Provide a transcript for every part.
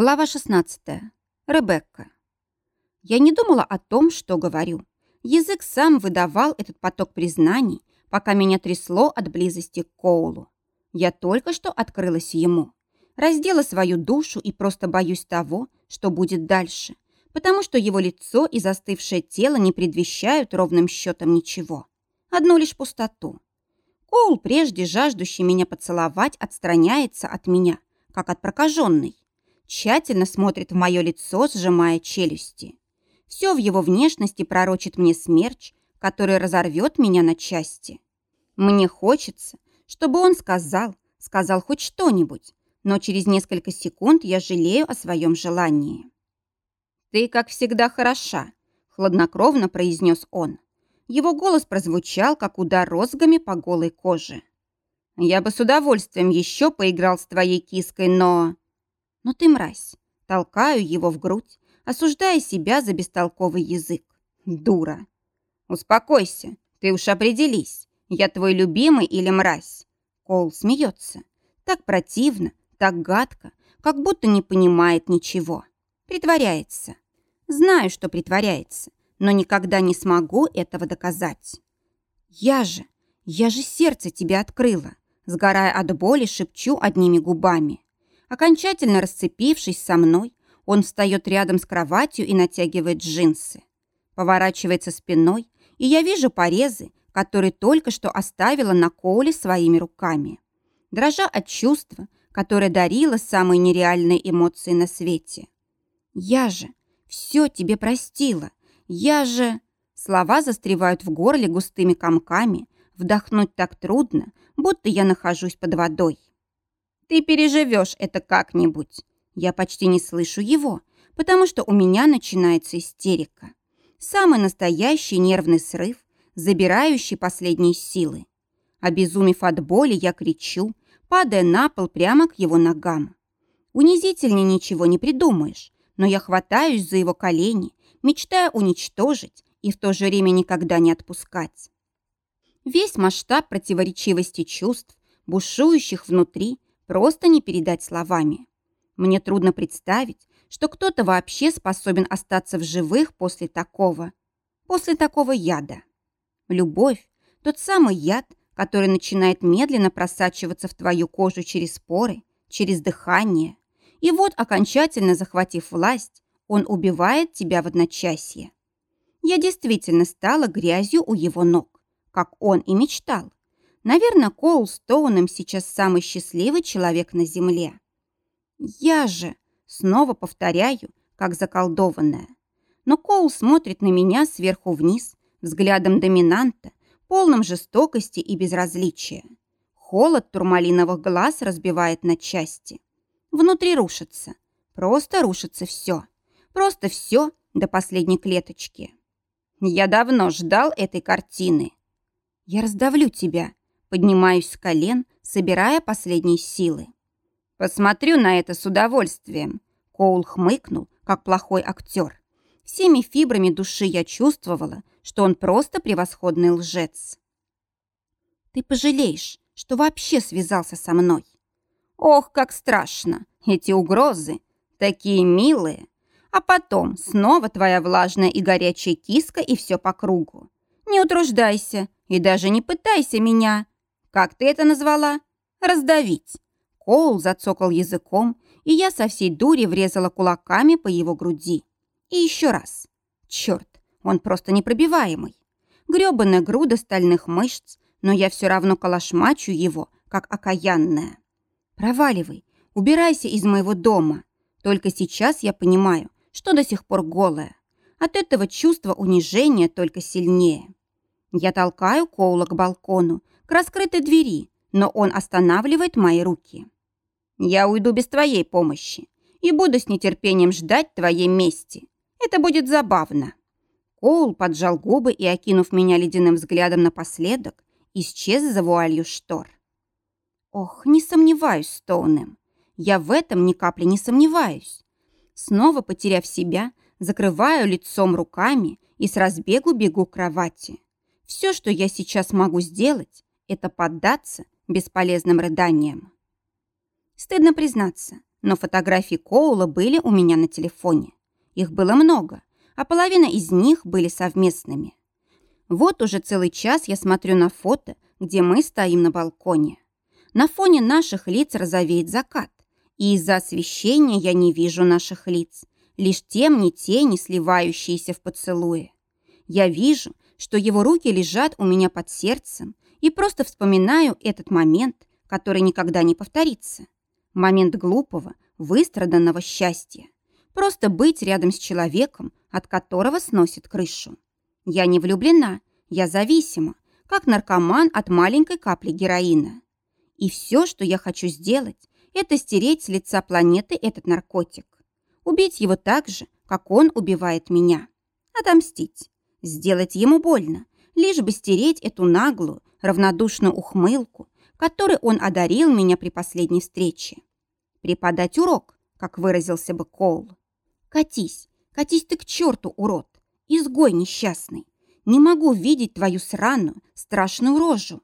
Глава 16. Ребекка. Я не думала о том, что говорю. Язык сам выдавал этот поток признаний, пока меня трясло от близости к Коулу. Я только что открылась ему. Раздела свою душу и просто боюсь того, что будет дальше, потому что его лицо и застывшее тело не предвещают ровным счетом ничего. Одну лишь пустоту. Коул, прежде жаждущий меня поцеловать, отстраняется от меня, как от прокаженной тщательно смотрит в мое лицо, сжимая челюсти. Все в его внешности пророчит мне смерч, который разорвет меня на части. Мне хочется, чтобы он сказал, сказал хоть что-нибудь, но через несколько секунд я жалею о своем желании. «Ты, как всегда, хороша», — хладнокровно произнес он. Его голос прозвучал, как удар розгами по голой коже. «Я бы с удовольствием еще поиграл с твоей киской, но...» Но ты мразь. Толкаю его в грудь, осуждая себя за бестолковый язык. Дура. Успокойся, ты уж определись. Я твой любимый или мразь? Кол смеется. Так противно, так гадко, как будто не понимает ничего. Притворяется. Знаю, что притворяется, но никогда не смогу этого доказать. Я же, я же сердце тебе открыла. Сгорая от боли, шепчу одними губами. Окончательно расцепившись со мной, он встает рядом с кроватью и натягивает джинсы. Поворачивается спиной, и я вижу порезы, которые только что оставила на Коуле своими руками. Дрожа от чувства, которое дарило самые нереальные эмоции на свете. «Я же все тебе простила. Я же...» Слова застревают в горле густыми комками. Вдохнуть так трудно, будто я нахожусь под водой. Ты переживешь это как-нибудь. Я почти не слышу его, потому что у меня начинается истерика. Самый настоящий нервный срыв, забирающий последние силы. Обезумев от боли, я кричу, падая на пол прямо к его ногам. Унизительнее ничего не придумаешь, но я хватаюсь за его колени, мечтая уничтожить и в то же время никогда не отпускать. Весь масштаб противоречивости чувств, бушующих внутри, просто не передать словами. Мне трудно представить, что кто-то вообще способен остаться в живых после такого, после такого яда. Любовь – тот самый яд, который начинает медленно просачиваться в твою кожу через поры, через дыхание. И вот, окончательно захватив власть, он убивает тебя в одночасье. Я действительно стала грязью у его ног, как он и мечтал. Наверное, Коул Стоуном сейчас самый счастливый человек на земле. Я же, снова повторяю, как заколдованная. Но Коул смотрит на меня сверху вниз, взглядом доминанта, полным жестокости и безразличия. Холод турмалиновых глаз разбивает на части. Внутри рушится. Просто рушится все. Просто все до последней клеточки. Я давно ждал этой картины. Я раздавлю тебя, Поднимаюсь с колен, собирая последние силы. «Посмотрю на это с удовольствием», — Коул хмыкнул, как плохой актер. Всеми фибрами души я чувствовала, что он просто превосходный лжец. «Ты пожалеешь, что вообще связался со мной?» «Ох, как страшно! Эти угрозы! Такие милые! А потом снова твоя влажная и горячая киска и все по кругу. Не утруждайся и даже не пытайся меня как ты это назвала? Раздавить. Коул зацокал языком, и я со всей дури врезала кулаками по его груди. И еще раз. Черт, он просто непробиваемый. Грёбаная груда стальных мышц, но я все равно калашмачу его, как окаянная. Проваливай, убирайся из моего дома. Только сейчас я понимаю, что до сих пор голая. От этого чувство унижения только сильнее. Я толкаю Коула к балкону, к раскрытой двери, но он останавливает мои руки. «Я уйду без твоей помощи и буду с нетерпением ждать твоей мести. Это будет забавно». Коул поджал губы и, окинув меня ледяным взглядом напоследок, исчез за вуалью штор. Ох, не сомневаюсь, Стоунем. Я в этом ни капли не сомневаюсь. Снова потеряв себя, закрываю лицом руками и с разбегу бегу к кровати. Все, что я сейчас могу сделать, это поддаться бесполезным рыданиям. Стыдно признаться, но фотографии Коула были у меня на телефоне. Их было много, а половина из них были совместными. Вот уже целый час я смотрю на фото, где мы стоим на балконе. На фоне наших лиц розовеет закат, и из-за освещения я не вижу наших лиц, лишь темни тени, сливающиеся в поцелуе. Я вижу, что его руки лежат у меня под сердцем, и просто вспоминаю этот момент, который никогда не повторится. Момент глупого, выстраданного счастья. Просто быть рядом с человеком, от которого сносит крышу. Я не влюблена, я зависима, как наркоман от маленькой капли героина. И все, что я хочу сделать, это стереть с лица планеты этот наркотик. Убить его так же, как он убивает меня. Отомстить. Сделать ему больно, лишь бы стереть эту наглую, равнодушную ухмылку, которой он одарил меня при последней встрече. Преподать урок, как выразился бы Коул. Катись, катись ты к черту, урод, изгой несчастный. Не могу видеть твою сраную, страшную рожу.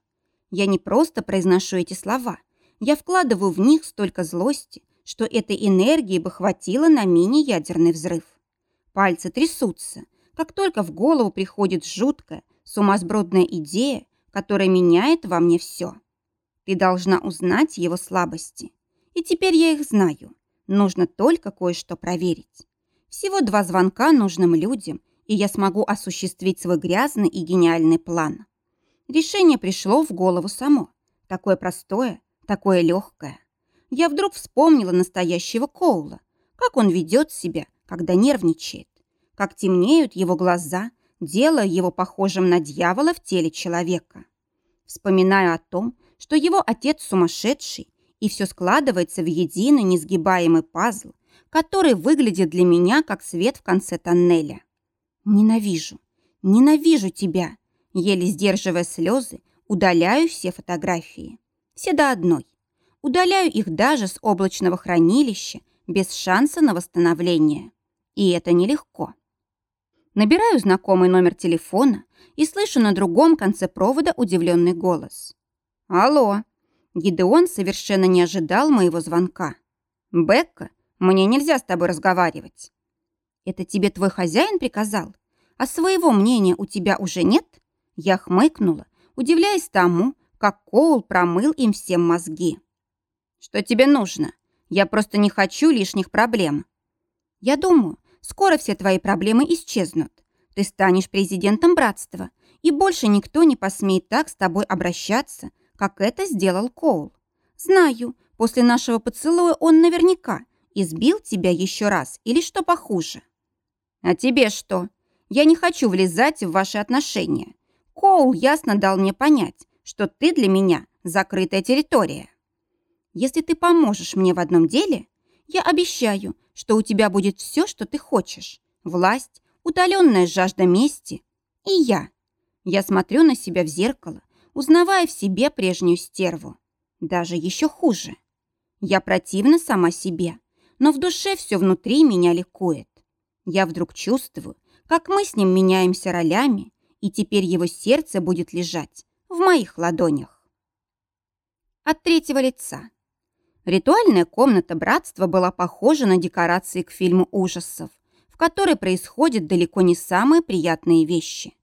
Я не просто произношу эти слова, я вкладываю в них столько злости, что этой энергии бы хватило на мини-ядерный взрыв. Пальцы трясутся, как только в голову приходит жуткая, сумасбродная идея, которая меняет во мне все. Ты должна узнать его слабости. И теперь я их знаю. Нужно только кое-что проверить. Всего два звонка нужным людям, и я смогу осуществить свой грязный и гениальный план. Решение пришло в голову само. Такое простое, такое легкое. Я вдруг вспомнила настоящего Коула. Как он ведет себя, когда нервничает. Как темнеют его глаза, делая его похожим на дьявола в теле человека. Вспоминаю о том, что его отец сумасшедший, и все складывается в единый несгибаемый пазл, который выглядит для меня как свет в конце тоннеля. Ненавижу, ненавижу тебя. Еле сдерживая слезы, удаляю все фотографии. Все до одной. Удаляю их даже с облачного хранилища без шанса на восстановление. И это нелегко. Набираю знакомый номер телефона и слышу на другом конце провода удивленный голос. «Алло!» Гидеон совершенно не ожидал моего звонка. «Бекка, мне нельзя с тобой разговаривать». «Это тебе твой хозяин приказал? А своего мнения у тебя уже нет?» Я хмыкнула, удивляясь тому, как Коул промыл им всем мозги. «Что тебе нужно? Я просто не хочу лишних проблем». «Я думаю, скоро все твои проблемы исчезнут. Ты станешь президентом братства, и больше никто не посмеет так с тобой обращаться, как это сделал Коул. Знаю, после нашего поцелуя он наверняка избил тебя еще раз или что похуже. А тебе что? Я не хочу влезать в ваши отношения. Коул ясно дал мне понять, что ты для меня закрытая территория. Если ты поможешь мне в одном деле, я обещаю, что у тебя будет все, что ты хочешь. Власть, удаленная жажда мести и я. Я смотрю на себя в зеркало узнавая в себе прежнюю стерву. Даже еще хуже. Я противна сама себе, но в душе все внутри меня ликует. Я вдруг чувствую, как мы с ним меняемся ролями, и теперь его сердце будет лежать в моих ладонях. От третьего лица. Ритуальная комната братства была похожа на декорации к фильму ужасов, в которой происходят далеко не самые приятные вещи.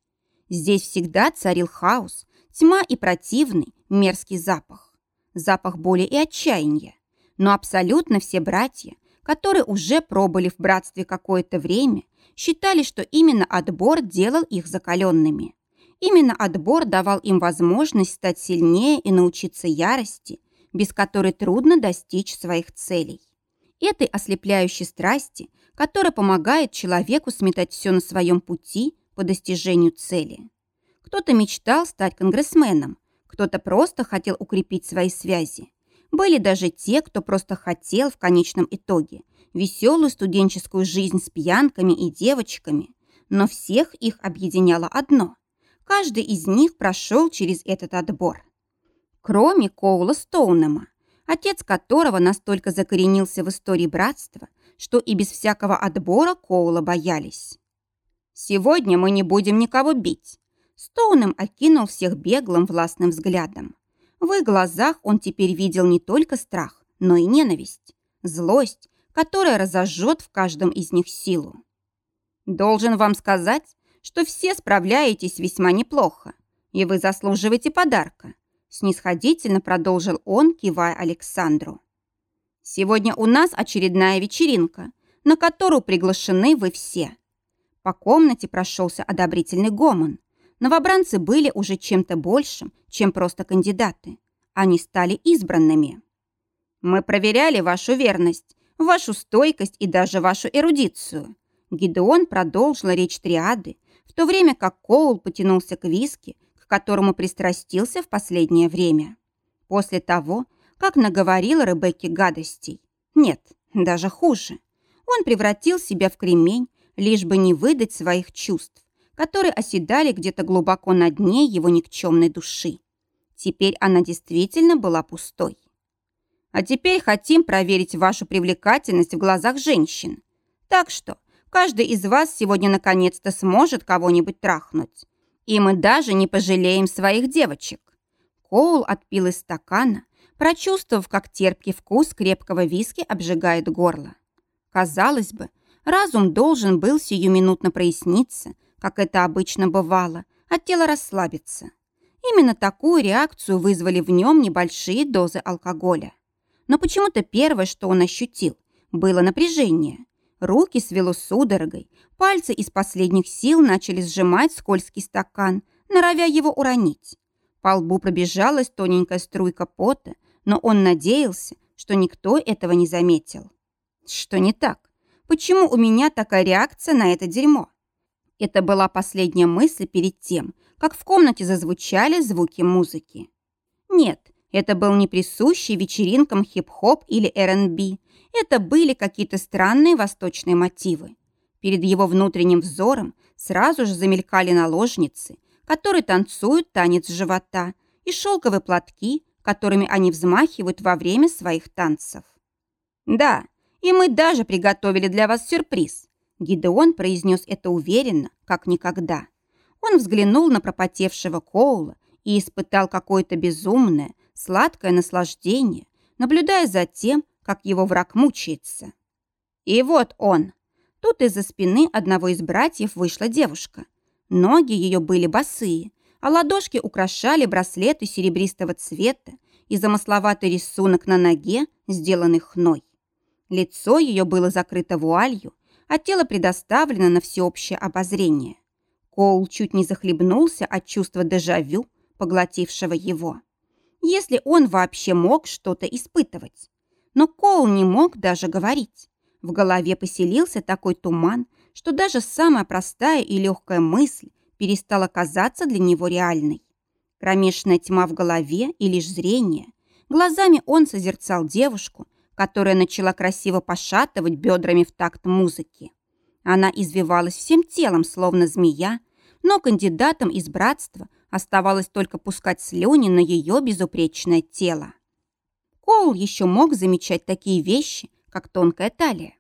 Здесь всегда царил хаос, Тьма и противный, мерзкий запах. Запах боли и отчаяния. Но абсолютно все братья, которые уже пробыли в братстве какое-то время, считали, что именно отбор делал их закаленными. Именно отбор давал им возможность стать сильнее и научиться ярости, без которой трудно достичь своих целей. Этой ослепляющей страсти, которая помогает человеку сметать все на своем пути по достижению цели. Кто-то мечтал стать конгрессменом, кто-то просто хотел укрепить свои связи. Были даже те, кто просто хотел в конечном итоге веселую студенческую жизнь с пьянками и девочками, но всех их объединяло одно. Каждый из них прошел через этот отбор. Кроме Коула Стоунема, отец которого настолько закоренился в истории братства, что и без всякого отбора Коула боялись. «Сегодня мы не будем никого бить. Стоуном окинул всех беглым властным взглядом. В их глазах он теперь видел не только страх, но и ненависть. злость, которая разожжет в каждом из них силу. Должен вам сказать, что все справляетесь весьма неплохо, и вы заслуживаете подарка», снисходительно продолжил он, кивая Александру. «Сегодня у нас очередная вечеринка, на которую приглашены вы все». По комнате прошелся одобрительный гомон. Новобранцы были уже чем-то большим, чем просто кандидаты. Они стали избранными. «Мы проверяли вашу верность, вашу стойкость и даже вашу эрудицию». Гидеон продолжил речь триады, в то время как Коул потянулся к виски, которому пристрастился в последнее время. После того, как наговорил Ребекке гадостей. Нет, даже хуже. Он превратил себя в кремень, лишь бы не выдать своих чувств, которые оседали где-то глубоко на дне его никчемной души. Теперь она действительно была пустой. А теперь хотим проверить вашу привлекательность в глазах женщин. Так что Каждый из вас сегодня наконец-то сможет кого-нибудь трахнуть. И мы даже не пожалеем своих девочек». Коул отпил из стакана, прочувствовав, как терпкий вкус крепкого виски обжигает горло. Казалось бы, разум должен был сиюминутно проясниться, как это обычно бывало, а тело расслабиться. Именно такую реакцию вызвали в нем небольшие дозы алкоголя. Но почему-то первое, что он ощутил, было напряжение. Руки свело судорогой, пальцы из последних сил начали сжимать скользкий стакан, норовя его уронить. По лбу пробежалась тоненькая струйка пота, но он надеялся, что никто этого не заметил. Что не так? Почему у меня такая реакция на это дерьмо? Это была последняя мысль перед тем, как в комнате зазвучали звуки музыки. Нет, это был не присущий вечеринкам хип-хоп или R&B, это были какие-то странные восточные мотивы. Перед его внутренним взором сразу же замелькали наложницы, которые танцуют танец живота, и шелковые платки, которыми они взмахивают во время своих танцев. «Да, и мы даже приготовили для вас сюрприз», Гидеон произнес это уверенно, как никогда. Он взглянул на пропотевшего Коула и испытал какое-то безумное, сладкое наслаждение, наблюдая за тем, как его враг мучается. И вот он. Тут из-за спины одного из братьев вышла девушка. Ноги ее были босые, а ладошки украшали браслеты серебристого цвета и замысловатый рисунок на ноге, сделанный хной. Лицо ее было закрыто вуалью, а тело предоставлено на всеобщее обозрение. Коул чуть не захлебнулся от чувства дежавю, поглотившего его. Если он вообще мог что-то испытывать. Но Коул не мог даже говорить. В голове поселился такой туман, что даже самая простая и легкая мысль перестала казаться для него реальной. Кромешная тьма в голове и лишь зрение. Глазами он созерцал девушку, которая начала красиво пошатывать бедрами в такт музыки. Она извивалась всем телом, словно змея, но кандидатам из братства оставалось только пускать слюни на ее безупречное тело. Коул еще мог замечать такие вещи, как тонкая талия,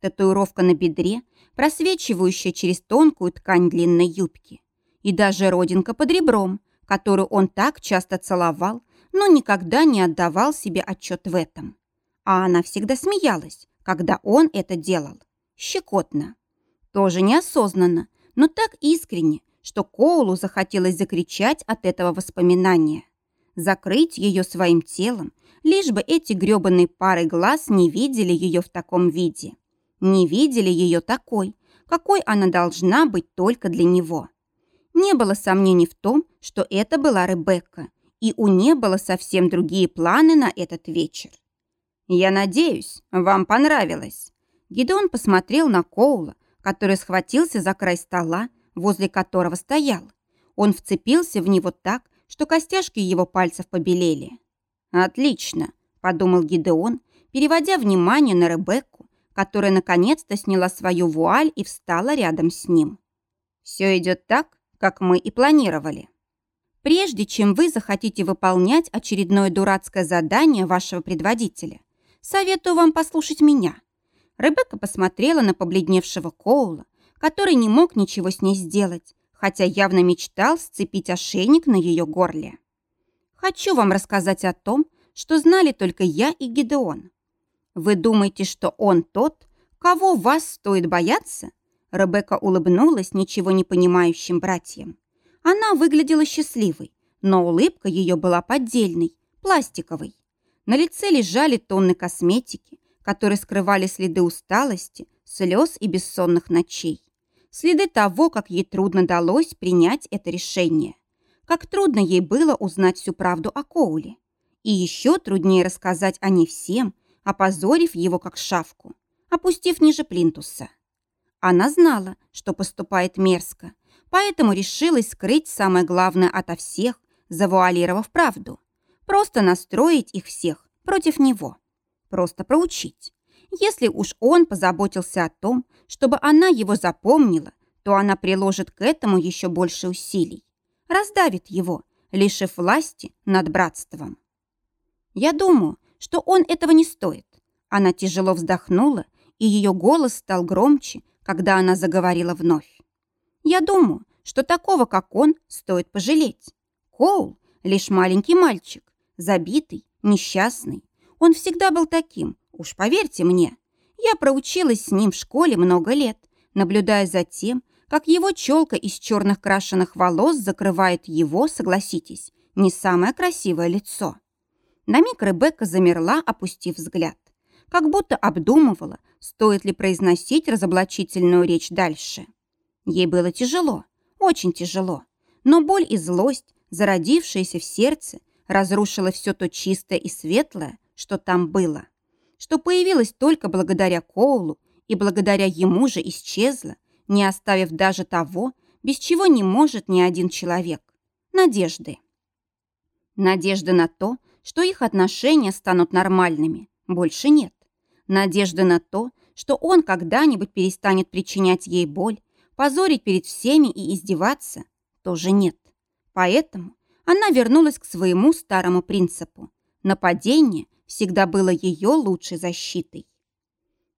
татуировка на бедре, просвечивающая через тонкую ткань длинной юбки, и даже родинка под ребром, которую он так часто целовал, но никогда не отдавал себе отчет в этом. А она всегда смеялась, когда он это делал. Щекотно. Тоже неосознанно, но так искренне, что Коулу захотелось закричать от этого воспоминания. Закрыть ее своим телом лишь бы эти грёбаные пары глаз не видели ее в таком виде. Не видели ее такой, какой она должна быть только для него. Не было сомнений в том, что это была Ребекка, и у не было совсем другие планы на этот вечер. «Я надеюсь, вам понравилось». Гидеон посмотрел на Коула, который схватился за край стола, возле которого стоял. Он вцепился в него так, что костяшки его пальцев побелели. «Отлично», – подумал Гидеон, переводя внимание на Ребекку, которая наконец-то сняла свою вуаль и встала рядом с ним. «Все идет так, как мы и планировали». Прежде чем вы захотите выполнять очередное дурацкое задание вашего предводителя, советую вам послушать меня. Ребекка посмотрела на побледневшего Коула, который не мог ничего с ней сделать, хотя явно мечтал сцепить ошейник на ее горле. Хочу вам рассказать о том, что знали только я и Гидеон. Вы думаете, что он тот, кого вас стоит бояться? Ребекка улыбнулась ничего не понимающим братьям. Она выглядела счастливой, но улыбка ее была поддельной, пластиковой. На лице лежали тонны косметики, которые скрывали следы усталости, слез и бессонных ночей. Следы того, как ей трудно далось принять это решение. Как трудно ей было узнать всю правду о Коуле. И еще труднее рассказать о ней всем, опозорив его как шавку, опустив ниже плинтуса. Она знала, что поступает мерзко, поэтому решилась скрыть самое главное ото всех, завуалировав правду. Просто настроить их всех против него. Просто проучить. Если уж он позаботился о том, чтобы она его запомнила, то она приложит к этому еще больше усилий. Раздавит его, лишив власти над братством. Я думаю, что он этого не стоит. Она тяжело вздохнула, и ее голос стал громче, когда она заговорила вновь. Я думаю, что такого, как он, стоит пожалеть. Коул — лишь маленький мальчик, забитый, несчастный. Он всегда был таким, уж поверьте мне. Я проучилась с ним в школе много лет, наблюдая за тем, как его челка из черных крашеных волос закрывает его, согласитесь, не самое красивое лицо. На миг Ребекка замерла, опустив взгляд, как будто обдумывала, стоит ли произносить разоблачительную речь дальше. Ей было тяжело, очень тяжело, но боль и злость, зародившиеся в сердце, разрушила все то чистое и светлое, что там было что появилась только благодаря Коулу и благодаря ему же исчезла, не оставив даже того, без чего не может ни один человек – надежды. Надежды на то, что их отношения станут нормальными, больше нет. Надежды на то, что он когда-нибудь перестанет причинять ей боль, позорить перед всеми и издеваться, тоже нет. Поэтому она вернулась к своему старому принципу. Нападение всегда было ее лучшей защитой.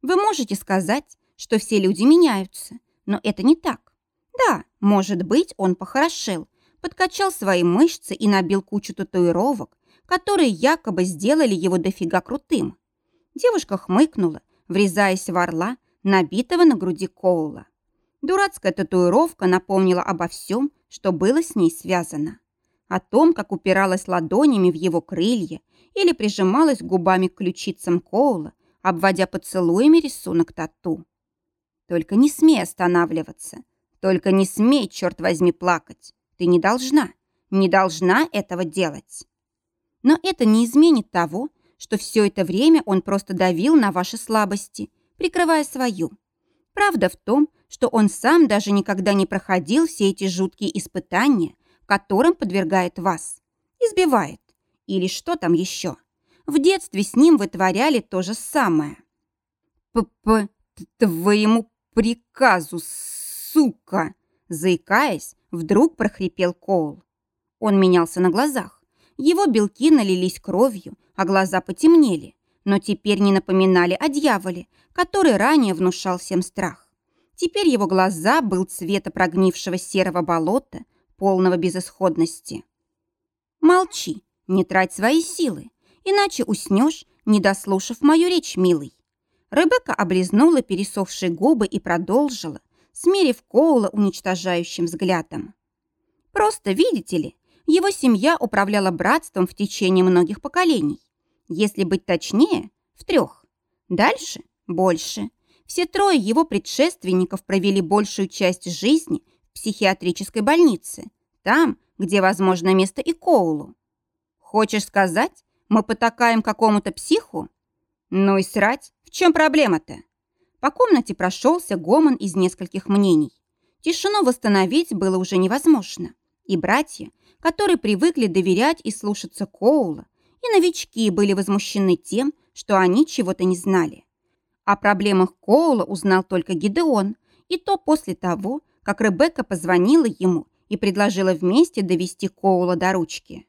Вы можете сказать, что все люди меняются, но это не так. Да, может быть, он похорошел, подкачал свои мышцы и набил кучу татуировок, которые якобы сделали его дофига крутым. Девушка хмыкнула, врезаясь в орла, набитого на груди Коула. Дурацкая татуировка напомнила обо всем, что было с ней связано. О том, как упиралась ладонями в его крылья или прижималась губами к ключицам Коула, обводя поцелуями рисунок тату. Только не смей останавливаться. Только не смей, черт возьми, плакать. Ты не должна, не должна этого делать. Но это не изменит того, что все это время он просто давил на ваши слабости, прикрывая свою. Правда в том, что он сам даже никогда не проходил все эти жуткие испытания, которым подвергает вас. Избивает. Или что там еще? В детстве с ним вытворяли то же самое. «П-п... твоему приказу, сука!» Заикаясь, вдруг прохрипел Коул. Он менялся на глазах. Его белки налились кровью, а глаза потемнели, но теперь не напоминали о дьяволе, который ранее внушал всем страх. Теперь его глаза был цвета прогнившего серого болота, полного безысходности. «Молчи, не трать свои силы, иначе уснешь, не дослушав мою речь, милый. Ребекка облизнула пересохшие губы и продолжила, смерив Коула уничтожающим взглядом. Просто, видите ли, его семья управляла братством в течение многих поколений. Если быть точнее, в трех. Дальше – больше. Все трое его предшественников провели большую часть жизни в психиатрической больнице, там, где, возможно, место и Коулу. Хочешь сказать, мы потакаем какому-то психу? Ну и срать, в чем проблема-то? По комнате прошелся гомон из нескольких мнений. Тишину восстановить было уже невозможно. И братья, которые привыкли доверять и слушаться Коула, и новички были возмущены тем, что они чего-то не знали. О проблемах Коула узнал только Гидеон, и то после того, как Ребекка позвонила ему и предложила вместе довести Коула до ручки.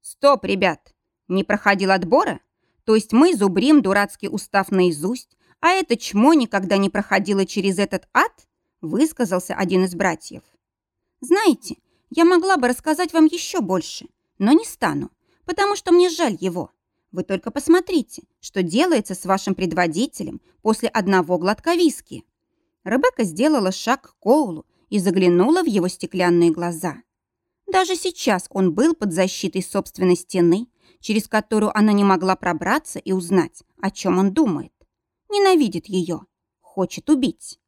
«Стоп, ребят! Не проходил отбора? То есть мы зубрим дурацкий устав наизусть, а это чмо никогда не проходило через этот ад?» высказался один из братьев. «Знаете, я могла бы рассказать вам еще больше, но не стану, потому что мне жаль его. Вы только посмотрите, что делается с вашим предводителем после одного глотка виски. Ребекка сделала шаг к Коулу и заглянула в его стеклянные глаза. Даже сейчас он был под защитой собственной стены, через которую она не могла пробраться и узнать, о чем он думает. Ненавидит ее, хочет убить.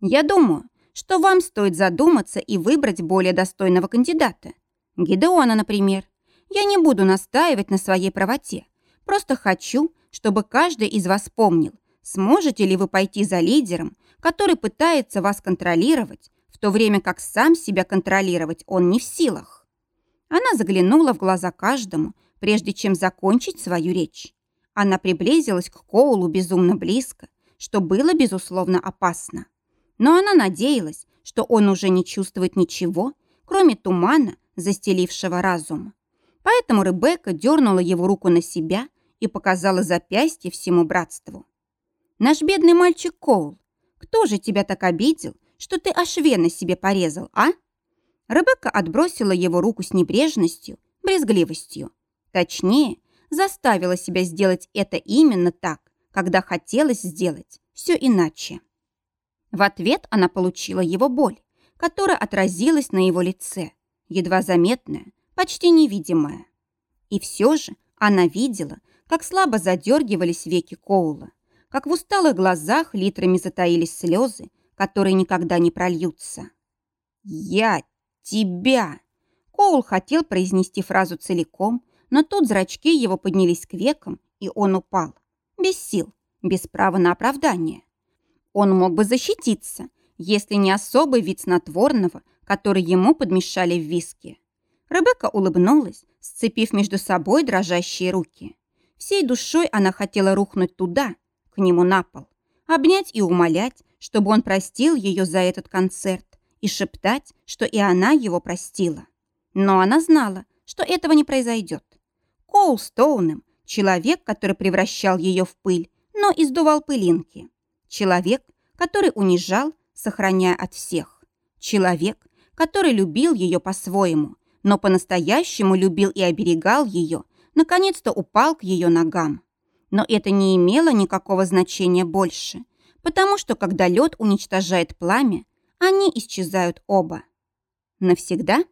Я думаю, что вам стоит задуматься и выбрать более достойного кандидата. Гидеона, например. Я не буду настаивать на своей правоте. Просто хочу, чтобы каждый из вас помнил, сможете ли вы пойти за лидером, который пытается вас контролировать, в то время как сам себя контролировать он не в силах. Она заглянула в глаза каждому, прежде чем закончить свою речь. Она приблизилась к Коулу безумно близко, что было, безусловно, опасно. Но она надеялась, что он уже не чувствует ничего, кроме тумана, застелившего разум. Поэтому Ребекка дернула его руку на себя и показала запястье всему братству. «Наш бедный мальчик Коул, кто же тебя так обидел, что ты аж вены себе порезал, а?» Ребекка отбросила его руку с небрежностью, брезгливостью. Точнее, заставила себя сделать это именно так, когда хотелось сделать все иначе. В ответ она получила его боль, которая отразилась на его лице, едва заметная, почти невидимая. И все же она видела, как слабо задергивались веки Коула, как в усталых глазах литрами затаились слезы, которые никогда не прольются. «Я тебя!» Коул хотел произнести фразу целиком, но тут зрачки его поднялись к векам, и он упал. Без сил, без права на оправдание. Он мог бы защититься, если не особый вид снотворного, который ему подмешали в виски. Ребекка улыбнулась, сцепив между собой дрожащие руки. Всей душой она хотела рухнуть туда, к нему на пол, обнять и умолять, чтобы он простил ее за этот концерт и шептать, что и она его простила. Но она знала, что этого не произойдет. Коул Стоуnem – человек, который превращал ее в пыль, но издувал пылинки. Человек, который унижал, сохраняя от всех. Человек, который любил ее по-своему, но по-настоящему любил и оберегал ее, наконец-то упал к ее ногам. Но это не имело никакого значения больше, потому что когда лед уничтожает пламя, они исчезают оба. Навсегда?